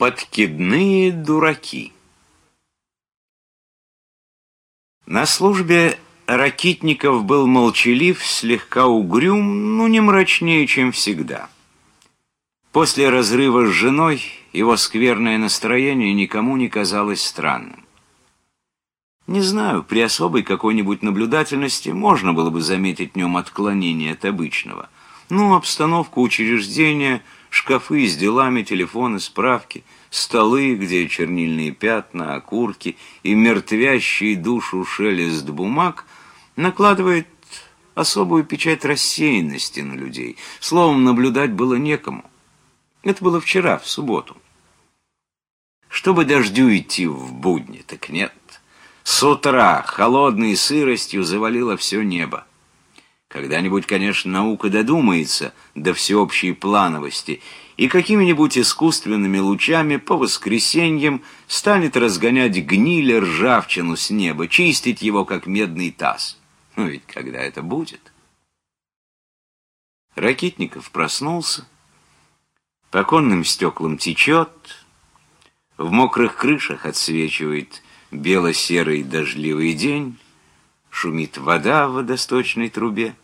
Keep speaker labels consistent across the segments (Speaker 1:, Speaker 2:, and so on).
Speaker 1: Подкидные дураки На службе Ракитников был молчалив, слегка угрюм, но не мрачнее, чем всегда. После разрыва с женой его скверное настроение никому не казалось странным. Не знаю, при особой какой-нибудь наблюдательности можно было бы заметить в нем отклонение от обычного. Ну, обстановку учреждения – шкафы с делами, телефоны, справки, столы, где чернильные пятна, окурки и мертвящий душу шелест бумаг накладывает особую печать рассеянности на людей. Словом, наблюдать было некому. Это было вчера, в субботу. Чтобы дождю идти в будни, так нет. С утра холодной сыростью завалило все небо. Когда-нибудь, конечно, наука додумается до всеобщей плановости и какими-нибудь искусственными лучами по воскресеньям станет разгонять гниль ржавчину с неба, чистить его, как медный таз. Но ведь когда это будет? Ракитников проснулся, по конным стеклам течет, в мокрых крышах отсвечивает бело-серый дождливый день, шумит вода в водосточной трубе.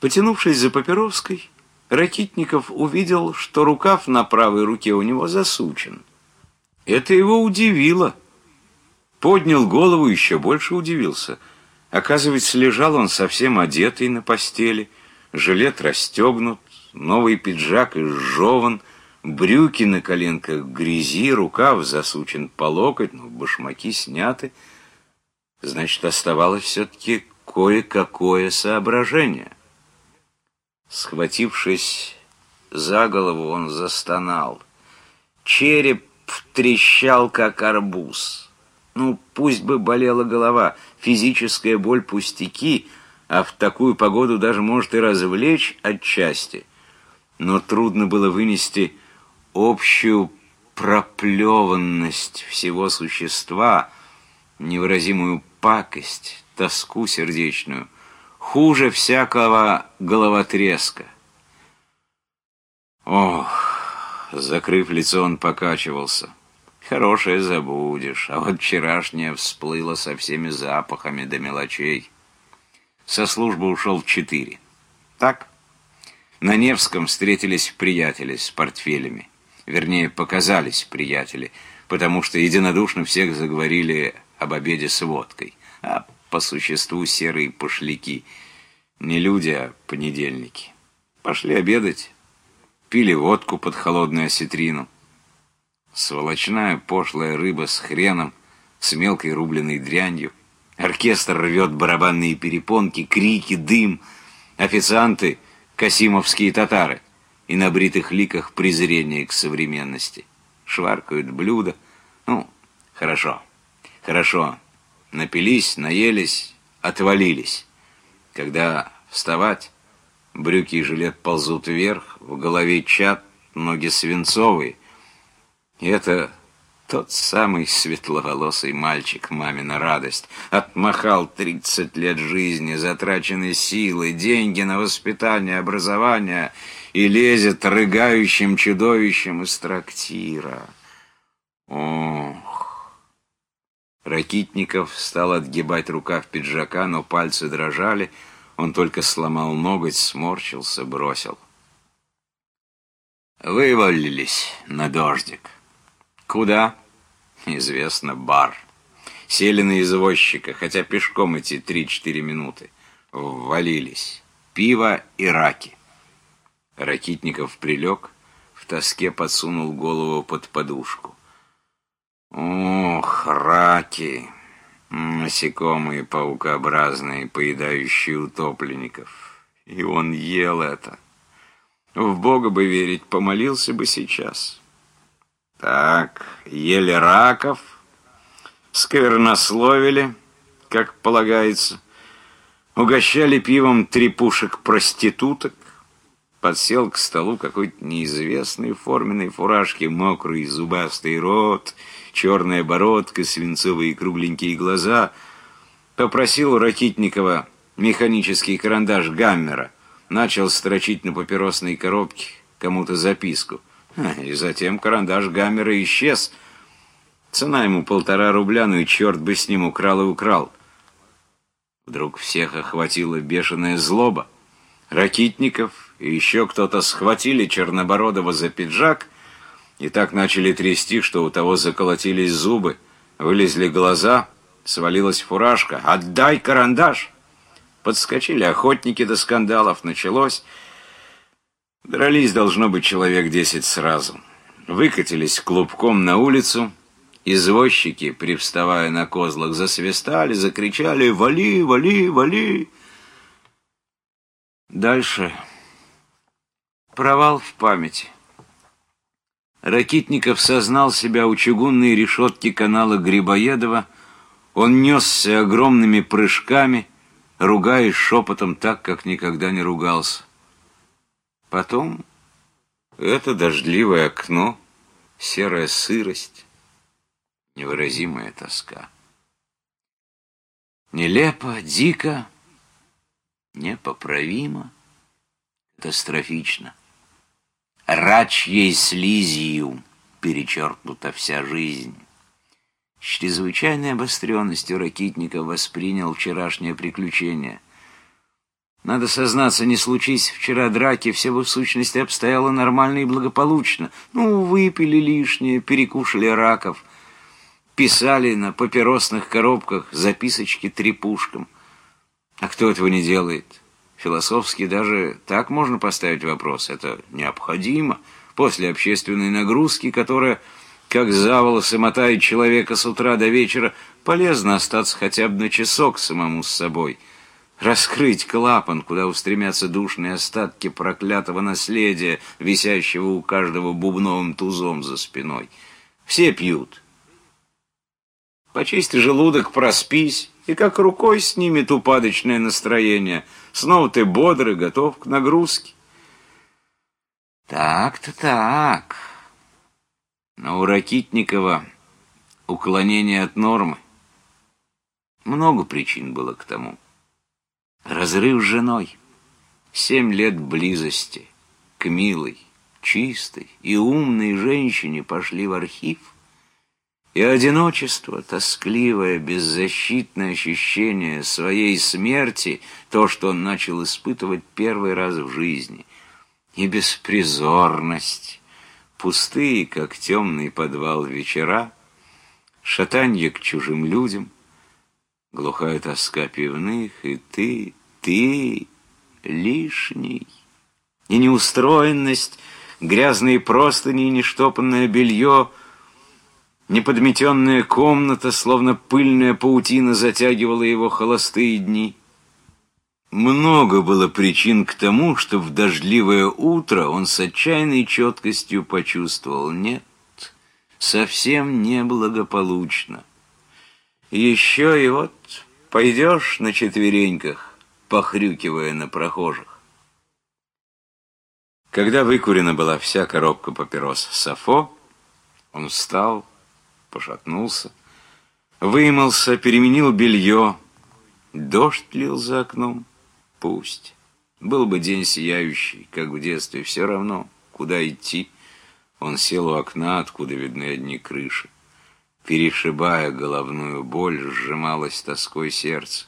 Speaker 1: Потянувшись за Папировской, Ракитников увидел, что рукав на правой руке у него засучен. Это его удивило. Поднял голову, еще больше удивился. Оказывается, лежал он совсем одетый на постели, жилет расстегнут, новый пиджак изжеван, брюки на коленках грязи, рукав засучен по локоть, но башмаки сняты. Значит, оставалось все-таки кое-какое соображение. Схватившись за голову, он застонал. Череп трещал, как арбуз. Ну, пусть бы болела голова, физическая боль пустяки, а в такую погоду даже может и развлечь отчасти. Но трудно было вынести общую проплеванность всего существа, невыразимую пакость, тоску сердечную — хуже всякого головотреска. Ох, закрыв лицо, он покачивался. Хорошее забудешь, а вот вчерашнее всплыло со всеми запахами до мелочей. Со службы ушел в четыре. Так? На Невском встретились приятели с портфелями. Вернее, показались приятели, потому что единодушно всех заговорили об обеде с водкой. А по существу серые пошляки. Не люди, а понедельники. Пошли обедать. Пили водку под холодную осетрину. Сволочная пошлая рыба с хреном, с мелкой рубленой дрянью. Оркестр рвет барабанные перепонки, крики, дым. Официанты — касимовские татары. И на бритых ликах презрение к современности. Шваркают блюда. Ну, хорошо, хорошо. Напились, наелись, отвалились. Когда вставать, брюки и жилет ползут вверх, в голове чат, ноги свинцовые. И это тот самый светловолосый мальчик, мамина радость. Отмахал тридцать лет жизни, затраченные силы, деньги на воспитание, образование и лезет рыгающим чудовищем из трактира. Ох! Ракитников стал отгибать рукав пиджака, но пальцы дрожали. Он только сломал ноготь, сморщился, бросил. Вывалились на дождик. Куда? Известно, бар. Сели на извозчика, хотя пешком идти три-четыре минуты. Ввалились. Пиво и раки. Ракитников прилег, в тоске подсунул голову под подушку. Ох, раки, насекомые паукообразные, поедающие утопленников. И он ел это. В Бога бы верить, помолился бы сейчас. Так, ели раков, сквернословили, как полагается, угощали пивом трепушек проституток, подсел к столу какой-то неизвестный форменной фуражки, мокрый зубастый рот — черная бородка, свинцовые кругленькие глаза, попросил у Ракитникова механический карандаш Гаммера, начал строчить на папиросной коробке кому-то записку. И затем карандаш Гаммера исчез. Цена ему полтора рубля, ну и черт бы с ним украл и украл. Вдруг всех охватила бешеная злоба. Ракитников и еще кто-то схватили Чернобородова за пиджак и так начали трясти, что у того заколотились зубы, вылезли глаза, свалилась фуражка. «Отдай карандаш!» Подскочили охотники до скандалов, началось. Дрались, должно быть, человек десять сразу. Выкатились клубком на улицу. Извозчики, привставая на козлах, засвистали, закричали «Вали, вали, вали!» Дальше провал в памяти. Ракитников сознал себя у чугунной решетки канала Грибоедова. Он несся огромными прыжками, ругаясь шепотом так, как никогда не ругался. Потом это дождливое окно, серая сырость, невыразимая тоска. Нелепо, дико, непоправимо, катастрофично. Рачьей слизью перечеркнута вся жизнь. С чрезвычайной обостренностью Ракитников воспринял вчерашнее приключение. Надо сознаться, не случись вчера драки, все бы в сущности обстояло нормально и благополучно. Ну, выпили лишнее, перекушали раков, писали на папиросных коробках записочки трепушкам. А кто этого не делает? Философски даже так можно поставить вопрос. Это необходимо после общественной нагрузки, которая как за волосы мотает человека с утра до вечера, полезно остаться хотя бы на часок самому с собой. Раскрыть клапан, куда устремятся душные остатки проклятого наследия, висящего у каждого бубновым тузом за спиной. Все пьют. Почисти желудок, проспись, и как рукой снимет упадочное настроение. Снова ты бодрый, готов к нагрузке. Так-то так. Но у Ракитникова уклонение от нормы. Много причин было к тому. Разрыв с женой. Семь лет близости к милой, чистой и умной женщине пошли в архив. И одиночество, тоскливое, беззащитное ощущение своей смерти, то, что он начал испытывать первый раз в жизни, и беспризорность, Пустые, как темный подвал вечера, Шатанье к чужим людям, Глухая тоска пивных, И ты, ты лишний. И неустроенность, Грязные простыни и нештопанное белье, Неподметенная комната, Словно пыльная паутина, Затягивала его холостые дни — много было причин к тому, что в дождливое утро он с отчаянной четкостью почувствовал «нет, совсем неблагополучно». Еще и вот пойдешь на четвереньках, похрюкивая на прохожих. Когда выкурена была вся коробка папирос Сафо, он встал, пошатнулся, вымылся, переменил белье, дождь лил за окном. Пусть. Был бы день сияющий, как в детстве, все равно, куда идти. Он сел у окна, откуда видны одни крыши. Перешибая головную боль, сжималось тоской сердце.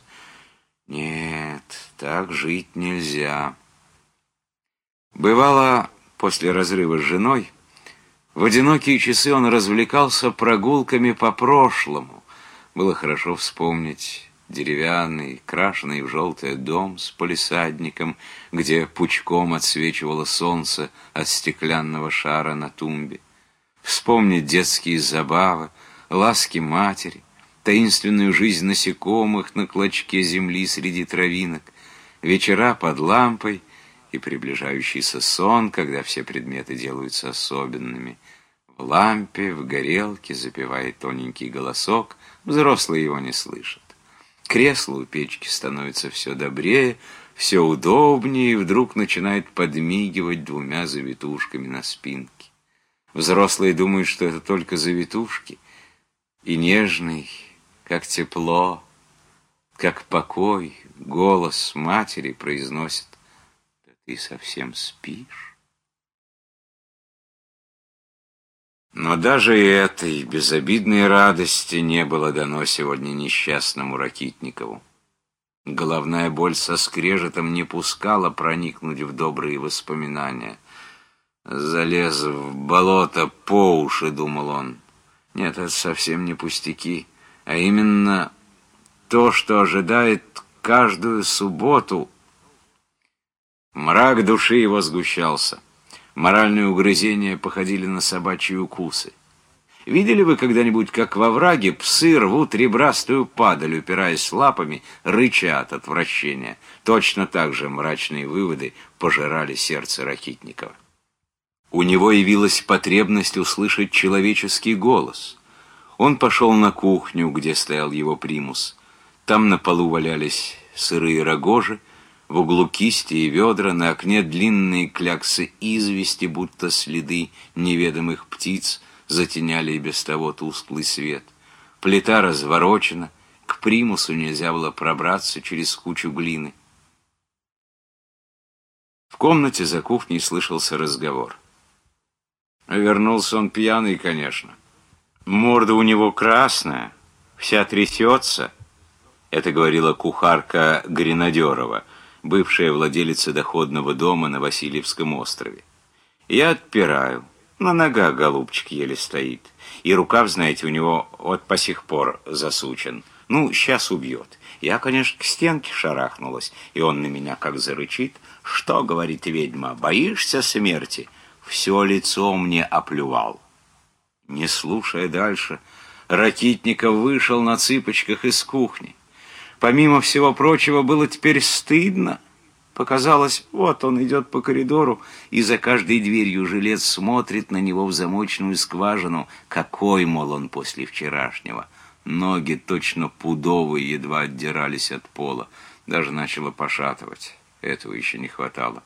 Speaker 1: Нет, так жить нельзя. Бывало, после разрыва с женой, в одинокие часы он развлекался прогулками по прошлому. Было хорошо вспомнить деревянный, крашеный в желтое дом с полисадником, где пучком отсвечивало солнце от стеклянного шара на тумбе. Вспомнить детские забавы, ласки матери, таинственную жизнь насекомых на клочке земли среди травинок, вечера под лампой и приближающийся сон, когда все предметы делаются особенными. В лампе, в горелке запевает тоненький голосок, взрослые его не слышат. Кресло у печки становится все добрее, все удобнее, и вдруг начинает подмигивать двумя завитушками на спинке. Взрослые думают, что это только завитушки, и нежный, как тепло, как покой, голос матери произносит, «Да ты совсем спишь?» Но даже этой безобидной радости не было дано сегодня несчастному Ракитникову. Головная боль со скрежетом не пускала проникнуть в добрые воспоминания. «Залез в болото по уши», — думал он. «Нет, это совсем не пустяки, а именно то, что ожидает каждую субботу». Мрак души его сгущался. Моральные угрызения походили на собачьи укусы. Видели вы когда-нибудь, как во враге псы рвут ребрастую падаль, упираясь лапами, рыча от отвращения? Точно так же мрачные выводы пожирали сердце Ракитникова. У него явилась потребность услышать человеческий голос. Он пошел на кухню, где стоял его примус. Там на полу валялись сырые рогожи, в углу кисти и ведра, на окне длинные кляксы извести, будто следы неведомых птиц, затеняли и без того тусклый свет. Плита разворочена, к примусу нельзя было пробраться через кучу глины. В комнате за кухней слышался разговор. Вернулся он пьяный, конечно. Морда у него красная, вся трясется. Это говорила кухарка Гренадерова — бывшая владелица доходного дома на Васильевском острове. Я отпираю. На ногах голубчик еле стоит. И рукав, знаете, у него вот по сих пор засучен. Ну, сейчас убьет. Я, конечно, к стенке шарахнулась, и он на меня как зарычит. «Что, — говорит ведьма, — боишься смерти?» Все лицо мне оплювал. Не слушая дальше, Ракитников вышел на цыпочках из кухни. Помимо всего прочего, было теперь стыдно. Показалось, вот он идет по коридору, и за каждой дверью жилец смотрит на него в замочную скважину. Какой, мол, он после вчерашнего. Ноги точно пудовые едва отдирались от пола. Даже начало пошатывать. Этого еще не хватало.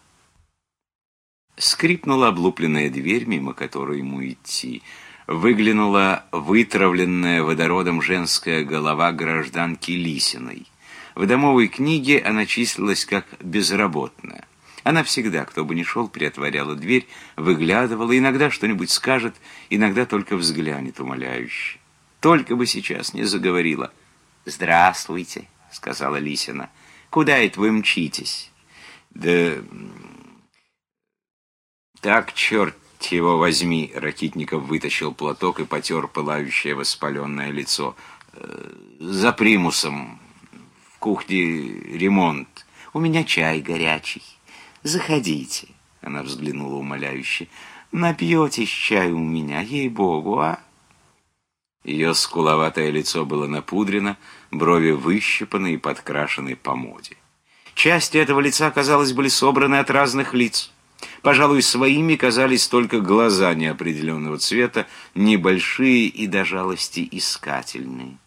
Speaker 1: Скрипнула облупленная дверь, мимо которой ему идти выглянула вытравленная водородом женская голова гражданки Лисиной. В домовой книге она числилась как безработная. Она всегда, кто бы ни шел, приотворяла дверь, выглядывала, иногда что-нибудь скажет, иногда только взглянет умоляюще. Только бы сейчас не заговорила. «Здравствуйте», — сказала Лисина. «Куда это вы мчитесь?» «Да... так, черт его возьми!» Ракитников вытащил платок и потер пылающее воспаленное лицо. «Э, «За примусом. В кухне ремонт. У меня чай горячий. Заходите!» Она взглянула умоляюще. «Напьетесь чаю у меня, ей-богу, а?» Ее скуловатое лицо было напудрено, брови выщипаны и подкрашены по моде. Части этого лица, казалось, были собраны от разных лиц. Пожалуй, своими казались только глаза неопределенного цвета, небольшие и до жалости искательные.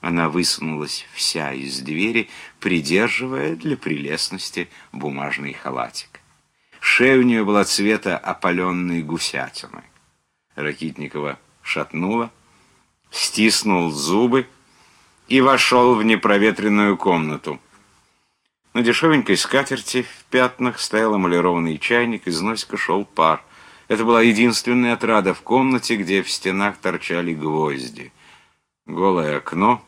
Speaker 1: Она высунулась вся из двери, придерживая для прелестности бумажный халатик. Шея у нее была цвета опаленной гусятины. Ракитникова шатнула, стиснул зубы и вошел в непроветренную комнату. На дешевенькой скатерти в пятнах стоял эмалированный чайник, из носика шел пар. Это была единственная отрада в комнате, где в стенах торчали гвозди. Голое окно,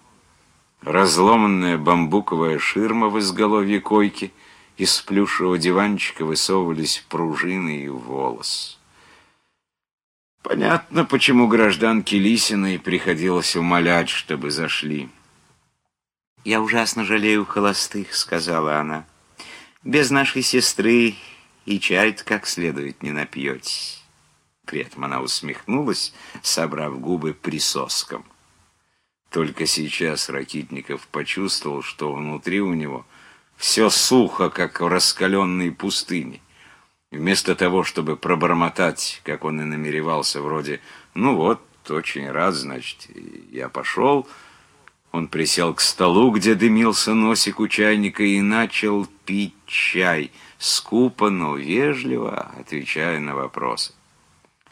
Speaker 1: разломанная бамбуковая ширма в изголовье койки, из плюшевого диванчика высовывались пружины и волос. Понятно, почему гражданке Лисиной приходилось умолять, чтобы зашли. «Я ужасно жалею холостых», — сказала она. «Без нашей сестры и чай как следует не напьетесь». При этом она усмехнулась, собрав губы присоском. Только сейчас Ракитников почувствовал, что внутри у него все сухо, как в раскаленной пустыне. Вместо того, чтобы пробормотать, как он и намеревался, вроде «ну вот, очень рад, значит, я пошел», он присел к столу, где дымился носик у чайника, и начал пить чай, скупо, но вежливо, отвечая на вопросы.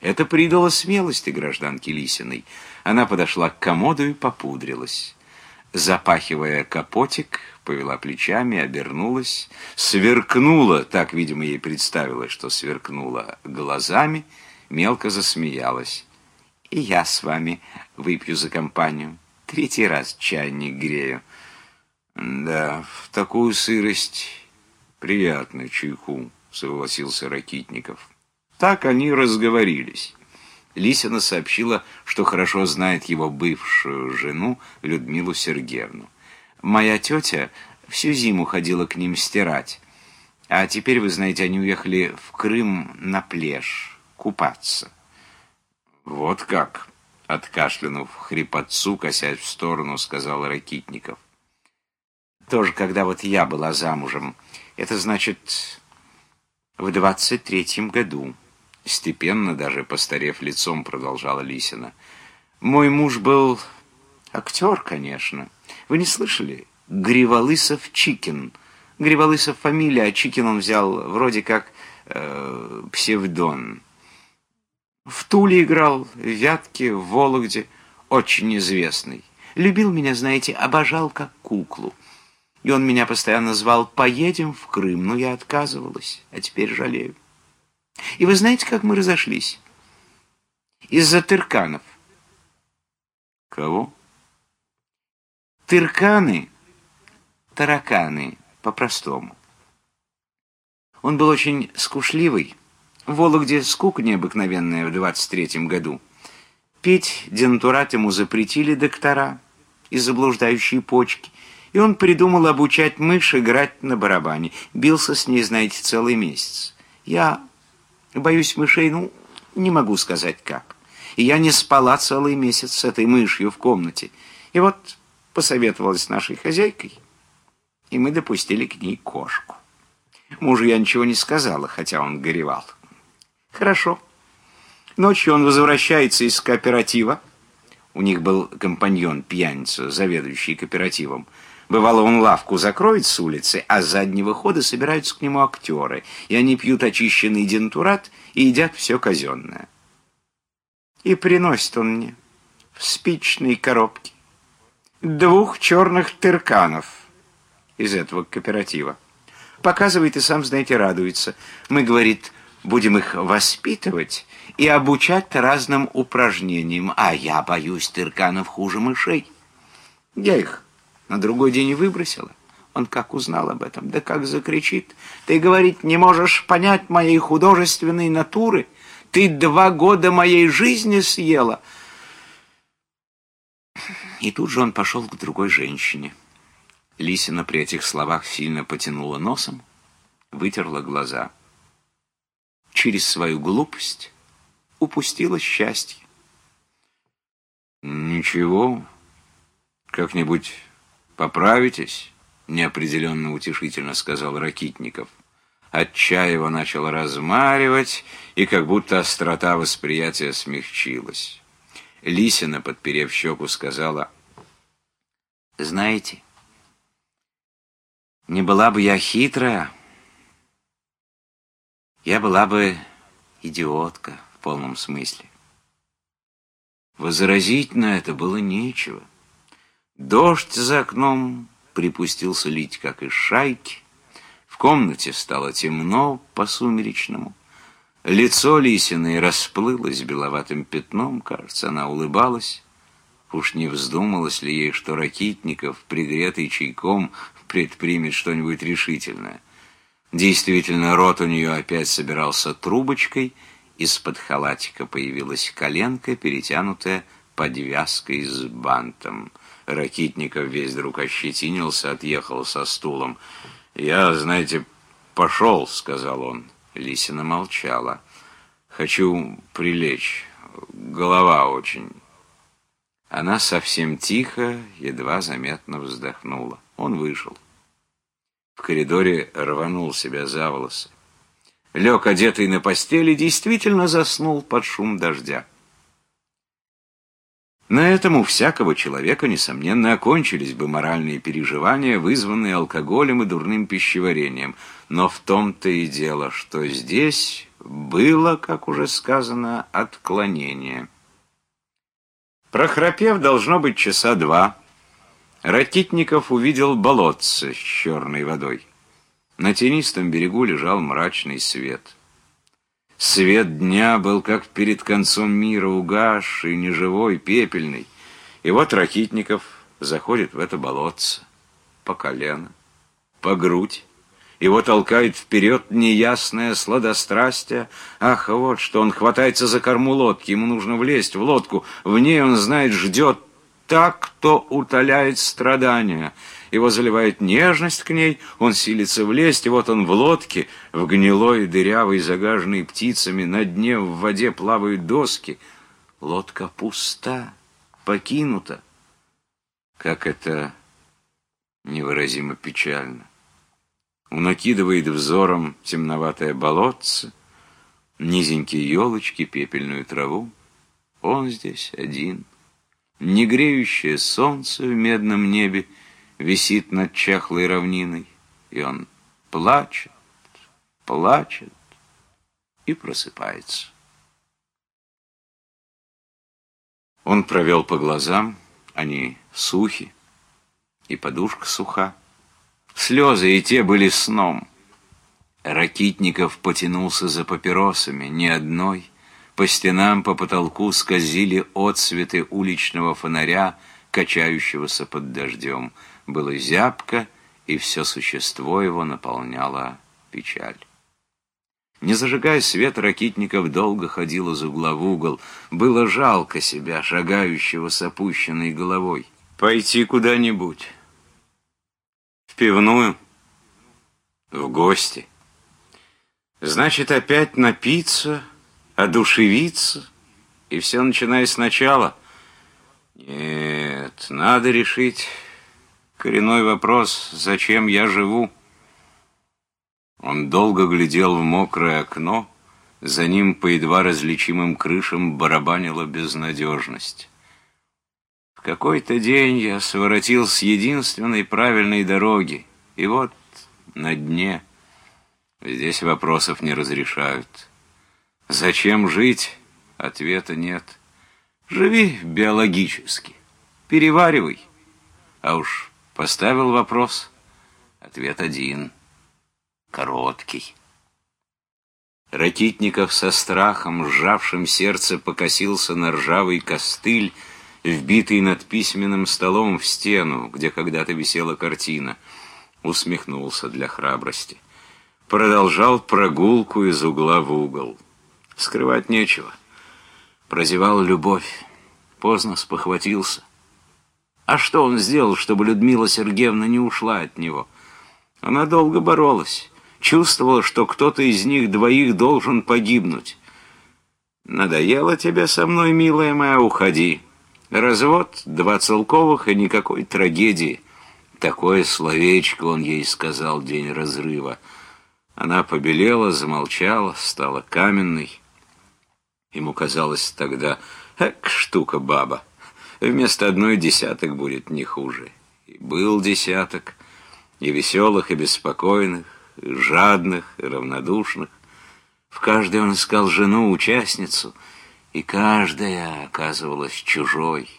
Speaker 1: Это придало смелости гражданке Лисиной. Она подошла к комоду и попудрилась. Запахивая капотик, повела плечами, обернулась, сверкнула, так, видимо, ей представилось, что сверкнула глазами, мелко засмеялась И я с вами выпью за компанию. Третий раз чайник грею. Да, в такую сырость приятно чайку, согласился Ракитников. Так они разговорились. Лисина сообщила, что хорошо знает его бывшую жену Людмилу Сергеевну. Моя тетя всю зиму ходила к ним стирать. А теперь, вы знаете, они уехали в Крым на пляж купаться. Вот как, откашлянув хрипотцу, косясь в сторону, сказал Ракитников. Тоже, когда вот я была замужем. Это значит, в двадцать третьем году. Степенно, даже постарев лицом, продолжала Лисина. Мой муж был актер, конечно. Вы не слышали? Гриволысов Чикин. Гриволысов фамилия, а Чикин он взял вроде как э, псевдон. В Туле играл, в Вятке, в Вологде. Очень известный. Любил меня, знаете, обожал как куклу. И он меня постоянно звал «поедем в Крым», но я отказывалась, а теперь жалею. И вы знаете, как мы разошлись? Из-за тырканов.
Speaker 2: Кого?
Speaker 1: Тырканы, тараканы, по-простому. Он был очень скушливый. В Вологде скука необыкновенная в 23-м году. Пить денатурат ему запретили доктора из заблуждающей почки. И он придумал обучать мышь играть на барабане. Бился с ней, знаете, целый месяц. Я Боюсь мышей, ну, не могу сказать как. И я не спала целый месяц с этой мышью в комнате. И вот посоветовалась с нашей хозяйкой, и мы допустили к ней кошку. Мужу я ничего не сказала, хотя он горевал. Хорошо. Ночью он возвращается из кооператива. У них был компаньон, пьяница, заведующий кооперативом. Бывало, он лавку закроет с улицы, а с заднего хода собираются к нему актеры, и они пьют очищенный дентурат и едят все казенное. И приносит он мне в спичной коробке двух черных тырканов из этого кооператива. Показывает и сам, знаете, радуется. Мы, говорит, будем их воспитывать и обучать разным упражнениям, а я боюсь тырканов хуже мышей. Я их на другой день выбросила. Он как узнал об этом, да как закричит. Ты, говорит, не можешь понять моей художественной натуры. Ты два года моей жизни съела. И тут же он пошел к другой женщине. Лисина при этих словах сильно потянула носом, вытерла глаза. Через свою глупость упустила счастье.
Speaker 2: «Ничего, как-нибудь «Поправитесь?» — неопределенно утешительно сказал Ракитников. Отчаево начал размаривать, и как будто острота восприятия смягчилась. Лисина, подперев щеку, сказала,
Speaker 1: «Знаете, не была бы я хитрая, я была бы идиотка в полном смысле».
Speaker 2: Возразить на это было нечего. Дождь за окном припустился лить, как из шайки. В комнате стало темно по-сумеречному. Лицо Лисиной расплылось беловатым пятном, кажется, она улыбалась. Уж не вздумалось ли ей, что Ракитников, пригретый чайком, предпримет что-нибудь решительное. Действительно, рот у нее опять собирался трубочкой, из-под халатика появилась коленка, перетянутая подвязкой с бантом — Ракитников весь вдруг ощетинился, отъехал со стулом. «Я, знаете, пошел», — сказал он. Лисина молчала. «Хочу прилечь. Голова очень...» Она совсем тихо, едва заметно вздохнула. Он вышел. В коридоре рванул себя за волосы. Лег, одетый на постели, действительно заснул под шум дождя. На этом у всякого человека, несомненно, окончились бы моральные переживания, вызванные алкоголем и дурным пищеварением. Но в том-то и дело, что здесь было, как уже сказано, отклонение. Прохрапев, должно быть, часа два, Ракитников увидел болотце с черной водой. На тенистом берегу лежал мрачный свет. Свет дня был как перед концом мира, угасший, неживой, пепельный. И вот Ракитников заходит в это болотце по колено, по грудь. Его толкает вперед неясное сладострастие. Ах, вот что, он хватается за корму лодки, ему нужно влезть в лодку. В ней он знает, ждет так, кто утоляет страдания. Его заливает нежность к ней, он силится влезть, и вот он в лодке, в гнилой, дырявой, загаженной птицами, на дне в воде плавают доски. Лодка пуста, покинута. Как это невыразимо печально. Он накидывает взором темноватое болотце, низенькие елочки, пепельную траву. Он здесь один. Негреющее солнце в медном небе висит над чахлой равниной, и он плачет, плачет и просыпается. Он провел по глазам, они сухи, и подушка суха. Слезы и те были сном. Ракитников потянулся за папиросами, ни одной. По стенам, по потолку скользили отсветы уличного фонаря, качающегося под дождем. Было зябко, и все существо его наполняло печаль. Не зажигая свет, Ракитников долго ходил из угла в угол. Было жалко себя, шагающего с опущенной головой. Пойти куда-нибудь в пивную, в гости. Значит, опять напиться, одушевиться, и все начиная сначала. Нет, надо решить коренной вопрос, зачем я живу. Он долго глядел в мокрое окно, за ним по едва различимым крышам барабанила безнадежность какой-то день я своротил с единственной правильной дороги, и вот на дне. Здесь вопросов не разрешают. Зачем жить? Ответа нет. Живи биологически, переваривай. А уж поставил вопрос, ответ один, короткий. Ракитников со страхом, сжавшим сердце, покосился на ржавый костыль, вбитый над письменным столом в стену, где когда-то висела картина. Усмехнулся для храбрости. Продолжал прогулку из угла в угол. Скрывать нечего. Прозевал любовь. Поздно спохватился. А что он сделал, чтобы Людмила Сергеевна не ушла от него? Она долго боролась. Чувствовала, что кто-то из них двоих должен погибнуть. «Надоело тебе со мной, милая моя, уходи». Развод, два целковых и никакой трагедии. Такое словечко он ей сказал день разрыва. Она побелела, замолчала, стала каменной. Ему казалось тогда, эк, штука баба. Вместо одной десяток будет не хуже. И был десяток, и веселых, и беспокойных, и жадных, и равнодушных. В каждой он искал жену, участницу — и каждая оказывалась чужой.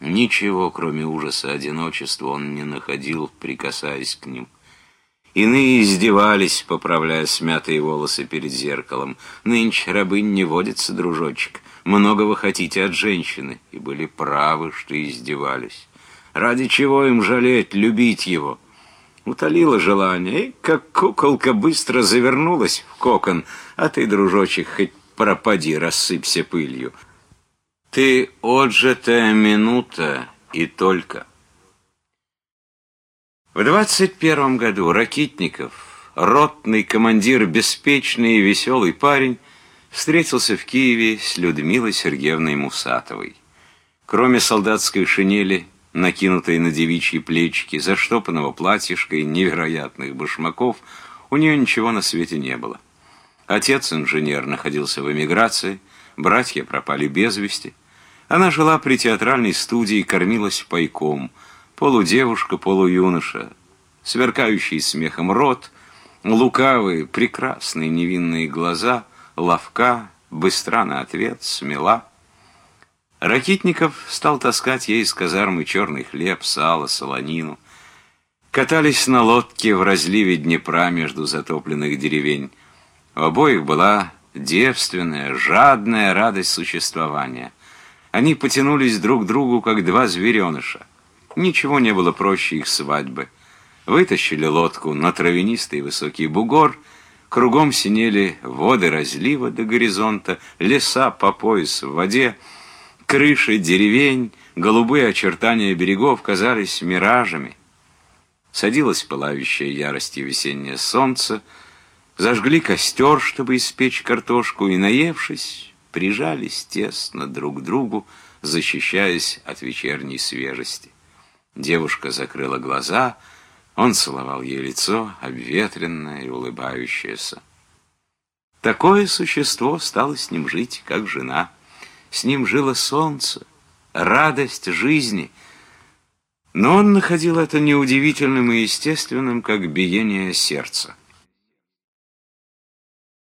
Speaker 2: Ничего, кроме ужаса одиночества, он не находил, прикасаясь к ним. Иные издевались, поправляя смятые волосы перед зеркалом. «Нынче рабынь не водится, дружочек. Много вы хотите от женщины». И были правы, что издевались. Ради чего им жалеть, любить его? Утолила желание, и как куколка быстро завернулась в кокон, а ты, дружочек, хоть пропади, рассыпься пылью. Ты отжатая минута и только. В двадцать первом году Ракитников, ротный командир, беспечный и веселый парень, встретился в Киеве с Людмилой Сергеевной Мусатовой. Кроме солдатской шинели, накинутой на девичьи плечики, заштопанного платьишка и невероятных башмаков, у нее ничего на свете не было. Отец инженер находился в эмиграции, братья пропали без вести. Она жила при театральной студии, кормилась пайком. Полудевушка, полуюноша, сверкающий смехом рот, лукавые, прекрасные невинные глаза, ловка, быстра на ответ, смела. Ракитников стал таскать ей из казармы черный хлеб, сало, солонину. Катались на лодке в разливе Днепра между затопленных деревень. У обоих была девственная, жадная радость существования. Они потянулись друг к другу, как два звереныша. Ничего не было проще их свадьбы. Вытащили лодку на травянистый высокий бугор, кругом синели воды разлива до горизонта, леса по пояс в воде, крыши деревень, голубые очертания берегов казались миражами. Садилось пылающее яростью весеннее солнце, зажгли костер, чтобы испечь картошку, и, наевшись, прижались тесно друг к другу, защищаясь от вечерней свежести. Девушка закрыла глаза, он целовал ей лицо, обветренное и улыбающееся. Такое существо стало с ним жить, как жена. С ним жило солнце, радость жизни. Но он находил это неудивительным и естественным, как биение сердца.